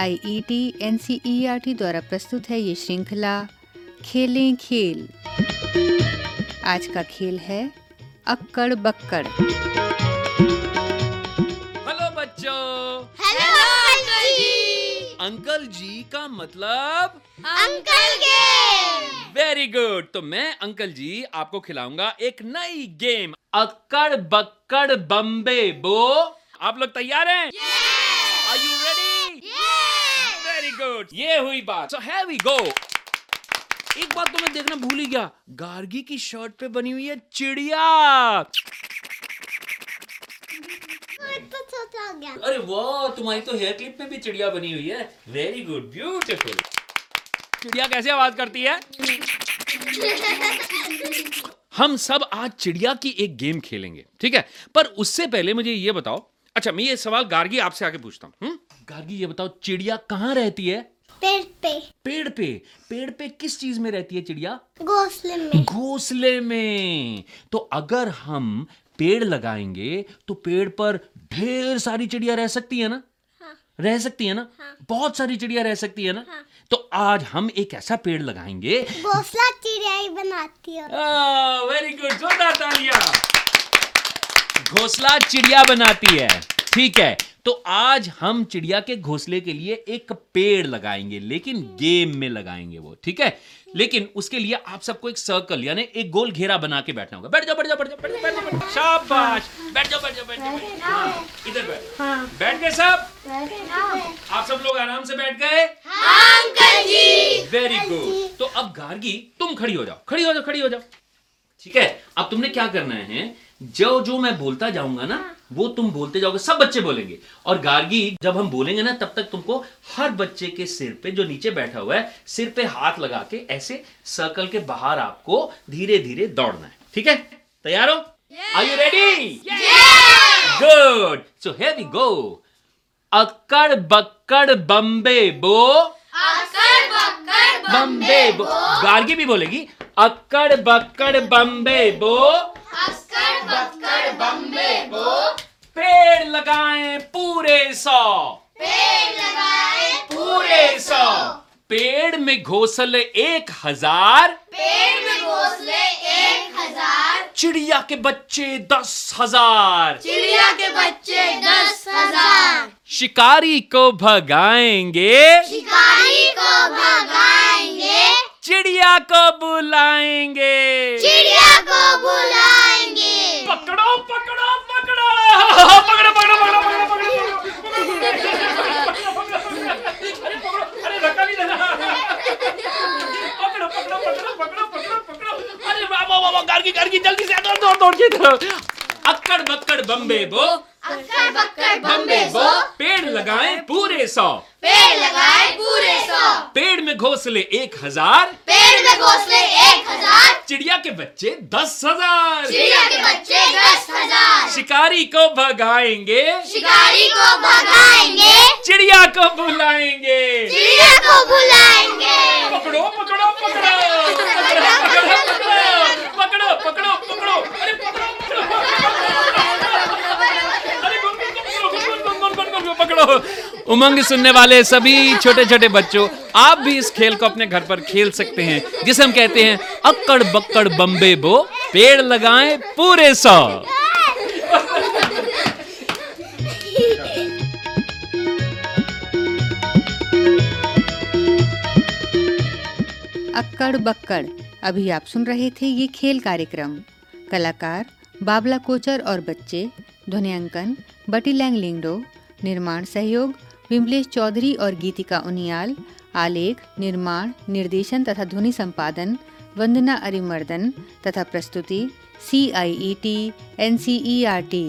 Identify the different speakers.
Speaker 1: I E T N C E R T द्वारा प्रस्तुत है ये श्रृंखला खेलें खेल। आज का खेल है अक्कड़ बक्कड़।
Speaker 2: हेलो बच्चों।
Speaker 3: Hello uncle ji
Speaker 2: uncle ji का मतलब?
Speaker 3: Uncle game.
Speaker 2: वेरी गुड तो मैं अंकल जी आपको खिलाऊँगा एक नई गेम अक्कड़ बक्कड़ बम्बे। बो आप लोग तैयार हैं? Are you ready very good ये हुई बात। सो हैव वी गो एक बात तो मैं देखना भूल ही गया। गार्गी की शर्ट पे बनी हुई है चिड़िया।
Speaker 3: तो गया।
Speaker 2: अरे वाह तुम्हारी तो हेयर क्लिप में भी चिड़िया बनी हुई है। वेरी गुड ब्यूटीफुल चिड़िया कैसे आवाज़ करती है? हम सब आज चिड़िया की एक गेम खेलेंगे ठीक है? पर उससे पहले मुझे ये बताओ। अच्छा मैं ये सवाल गार्गी आपसे आके पूछता हूँ हम्म? गार्गी ये बताओ चिड़िया कहाँ रहती है?
Speaker 3: पेड़ पे।
Speaker 2: पेड़ पे? पेड़ पे किस चीज़ में रहती है चिड़िया?
Speaker 3: घोंसले में।
Speaker 2: घोंसले में। तो अगर हम पेड़ लगाएँगे तो पेड़ पर ढेर सारी चिड़िया रह सकती है ना?
Speaker 3: हाँ।
Speaker 2: रह सकती है ना? हाँ। बहुत सारी चिड़िया रह सकती है ना? हाँ। तो आज हम एक ऐसा पेड़ लगाएँगे।
Speaker 3: घोंसला चिड़िया ही बनाती है।
Speaker 2: वेरी गुड जोरदार तालियाँ। घोंसला चिड़िया बनाती है। ठीक है तो आज हम चिड़िया के घोंसले के लिए एक पेड़ लगाएँगे लेकिन गेम में लगाएँगे वो ठीक है? लेकिन उसके लिए आप सबको एक सर्कल यानी एक गोल घेरा बना के बैठना होगा। बैठ जाओ बैठ जाओ बैठ जाओ बैठ जाओ बैठ जाओ, बैठ जाओ। शाबाश! बैठ जाओ बैठ जाओ बैठ जाओ बैठ जाओ। हाँ, इधर बैठ। बैठ गए सब? आप सब लोग आराम से बैठ गए?
Speaker 3: अंकल जी।
Speaker 2: वेरी गुड तो अब गार्गी तुम खड़ी हो जाओ खड़ी हो जाओ खड़ी हो जाओ। ठीक है? अब तुमने क्या करना है? जो जो मैं बोलता जाऊँगा ना वो तुम बोलते जाओगे सब बच्चे बोलेंगे। और गार्गी जब हम बोलेंगे ना तब तक तुमको हर बच्चे के सिर पे जो नीचे बैठा हुआ है सिर पे हाथ लगा के ऐसे सर्कल के बाहर आपको धीरे धीरे दौड़ना है। ठीक है? तैयार हो? Are you ready good so here we go. अक्कड़ बक्कड़ बम्बे बो। बम्बे बो। गार्गी भी बोलेगी अक्कड़ बक्कड़ बम्बे बो।
Speaker 3: अक्कड़ बक्कड़ बम्बे बो।
Speaker 2: पेड़ लगाएँ पूरे सौ।
Speaker 3: पेड़ लगाए
Speaker 2: पूरे सौ। पेड़ में घोंसले एक हज़ार।
Speaker 3: पेड़ में घोंसले एक हज़ार।
Speaker 2: चिड़िया के बच्चे दस हज़ार।
Speaker 3: चिड़िया के बच्चे दस हज़ार।
Speaker 2: शिकारी को भगाएँगे।
Speaker 3: शिकारी को भगाएँगे।
Speaker 2: चिड़िया को बुलाएँगे।
Speaker 3: चिड़िया को बुलाएँगे।
Speaker 2: पकड़ो पकड़ो पकड़ो। पकड़ो पकड़ो पकड़ो पकड़ो जल्दी से दौड़ दौड़ दौड़। अक्कड़ बक्कड़ बम्बे बो।
Speaker 3: अक्कड़ बक्कड़
Speaker 2: बम्बे बो। पेड़ लगाए पूरे सौ।
Speaker 3: पेड़ लगाए पूरे सौ।
Speaker 2: पेड़ में घोसले एक हज़ार।
Speaker 3: पेड़ में घोसले एक हज़ार।
Speaker 2: चिड़िया के बच्चे दस हज़ार।
Speaker 3: चिड़िया के बच्चे दस हज़ार।
Speaker 2: शिकारी को भगाएँगे।
Speaker 3: शिकारी को भगाएँगे।
Speaker 2: चिड़िया को बुलाएँगे।
Speaker 3: चिड़िया को बुलाएँगे।
Speaker 2: पकड़ो पकड़ो पकड़ो। उमंग सुनने वाले सभी छोटे छोटे बच्चों, आप भी इस खेल को अपने घर पर खेल सकते हैं, जिसे हम कहते हैं अक्कड़ बक्कड़ बम्बे बो, पेड़ लगाएँ पूरे सौ
Speaker 1: अक्कड़ बक्कड़ अभी आप सुन रहे थे ये खेल कार्यक्रम। कलाकार बाबला कोचर और बच्चे ध्वनियांकन बटी लैंग लिंगडो, निर्माण सहयोग विमलेश चौधरी और गीतिका उनियाल, आलेख, निर्माण, निर्देशन तथा ध्वनि संपादन, वंदना अरिमर्दन तथा प्रस्तुति C I E T N C E R T